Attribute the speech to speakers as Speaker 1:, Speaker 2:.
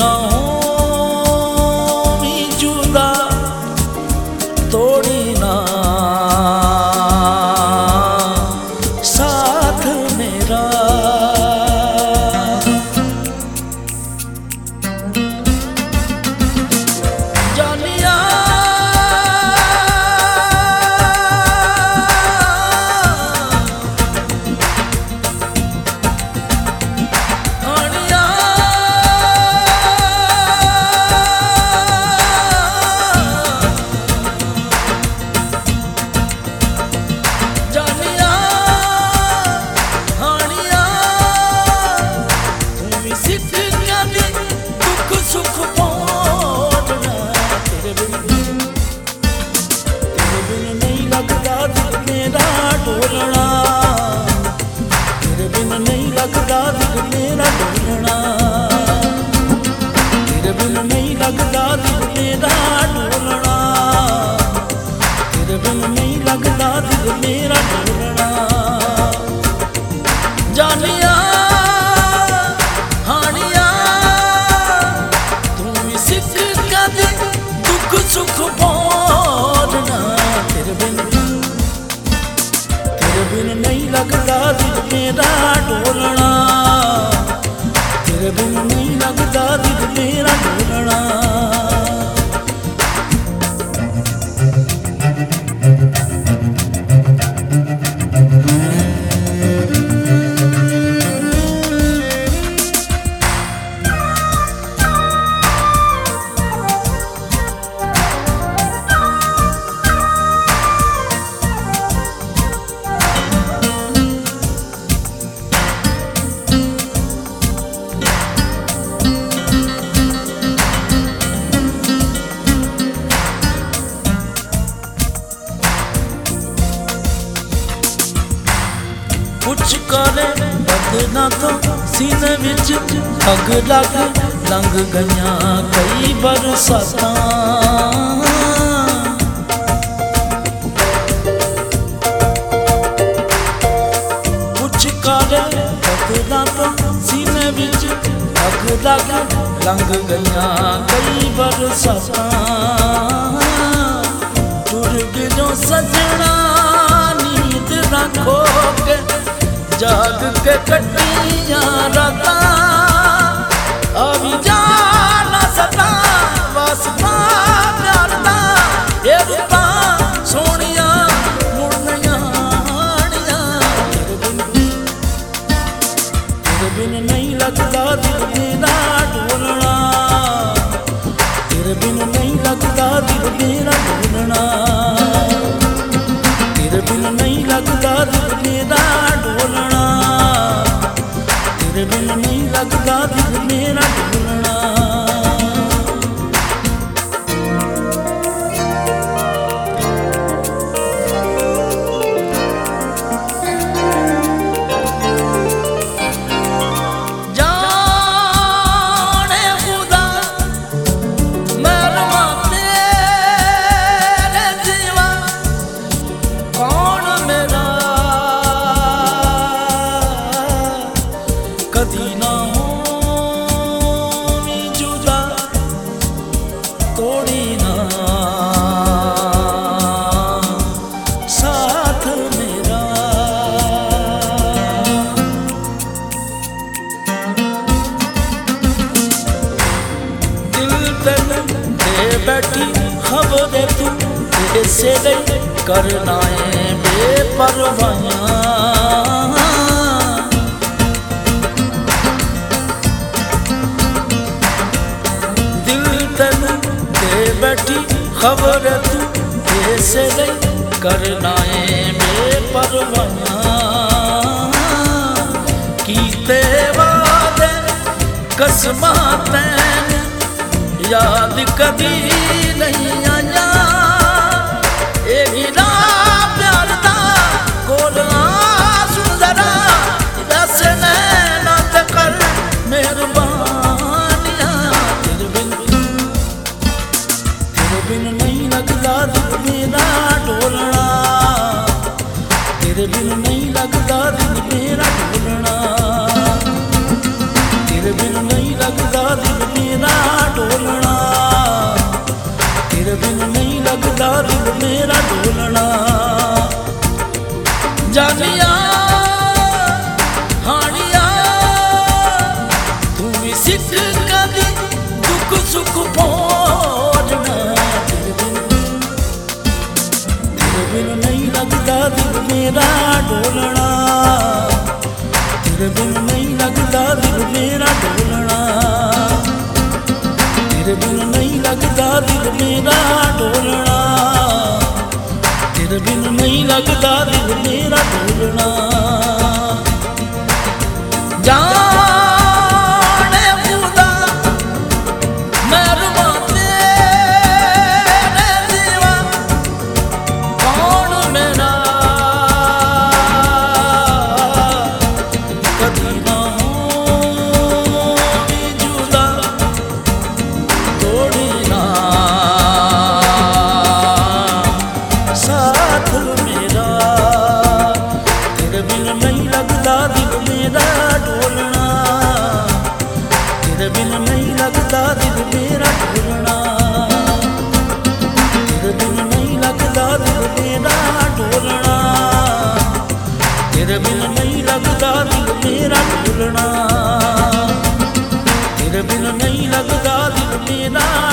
Speaker 1: não. ਲੱਗਦਾ ਬਿਨ ਨਹੀਂ ਲੱਗਦਾ ਦਿਲ ਮੇਰਾ ਢੋਲਣਾ। ਤੇਰੇ ਬਿਨ ਨਹੀਂ ਲੱਗਦਾ ਦਿਲ ਮੇਰਾ ਢੋਲਣਾ। ਕਰੇ ਬਦਨਾ ਤੋਂ ਸੀਨੇ ਵਿੱਚ ਅੱਗ ਲੱਗ, ਲੰਘ ਗਈਆਂ ਕਈ ਬਰਸਾਤਾਂ। ਕੁਛ ਕਰੇ ਬਦਨਾ ਤੋਂ ਸੀਨੇ ਵਿੱਚ ਅੱਗ ਲੱਗ, ਲੰਘ ਗਈਆਂ ਕਈ ਬਰਸਾਤਾਂ। ਜਾਗ ਕੇ ਕੱਟੀਆਂ ਰਾਤਾਂ। ਆ ਵੀ ਜਾਣਾ ਸਦਾ ਵਸਦਾ ਨਹੀਂ ਲੱਗਦਾ ਦਿਲ ਮੇਰਾ ਢੋਲਣਾ। से गई करना है बेपरवाया दिल तन दे बैठी खबर तू से गई करना है बेपरवाया कीते वादे, कसमा तैन, याद कभी नहीं आई। ਨਹੀਂ ਲੱਗਦਾ ਦਿਲ ਮੇਰਾ ਢੋਲਣਾ ਤੇਰੇ ਬਿਨ ਨਹੀਂ ਲੱਗਦਾ ਦਿਲ ਮੇਰਾ ਢੋਲਣਾ ਤੇਰੇ ਬਿਨ ਨਹੀਂ ਲੱਗਦਾ ਦਿਲ ਮੇਰਾ ਢੋਲਣਾ ਤੇਰੇ ਬਿਨ ਨਹੀਂ ਲੱਗਦਾ ਦਿਲ ਮੇਰਾ ਢੋਲਣਾ ਜਾਨੀਆ, ਹਾਣੀਆ, ਤੂੰ ਵੀ ਸਿੱਖ ਕਦੀ ਦੁੱਖ ਸੁੱਖ ਪਹੁੰਚਣਾ ਤੇਰੇ ਬਿਨ ਨਹੀਂ ਲੱਗਦਾ ਦਿਲ ਮੇਰਾ ਡੋਲਣਾ। ਤੇਰੇ ਬਿਨ ਨਹੀਂ ਲੱਗਦਾ ਦਿਲ ਮੇਰਾ ਡੋਲਣਾ। ਲੱਗਦਾ ਬਿਨ ਨਹੀਂ ਲੱਗਦਾ ਦਿਲ ਤੇਰਾ ਟੁਰਨਾ ਤੇਰੇ ਬਿਨ ਨਹੀਂ ਲੱਗਦਾ ਤੇਰਾ ਟੁਰਨਾ ਤੇਰੇ ਬਿਨ ਨਹੀਂ ਲੱਗਦਾ ਦਿਲ ਤੇਰਾ